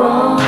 wrong.